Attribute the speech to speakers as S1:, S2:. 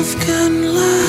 S1: love can last.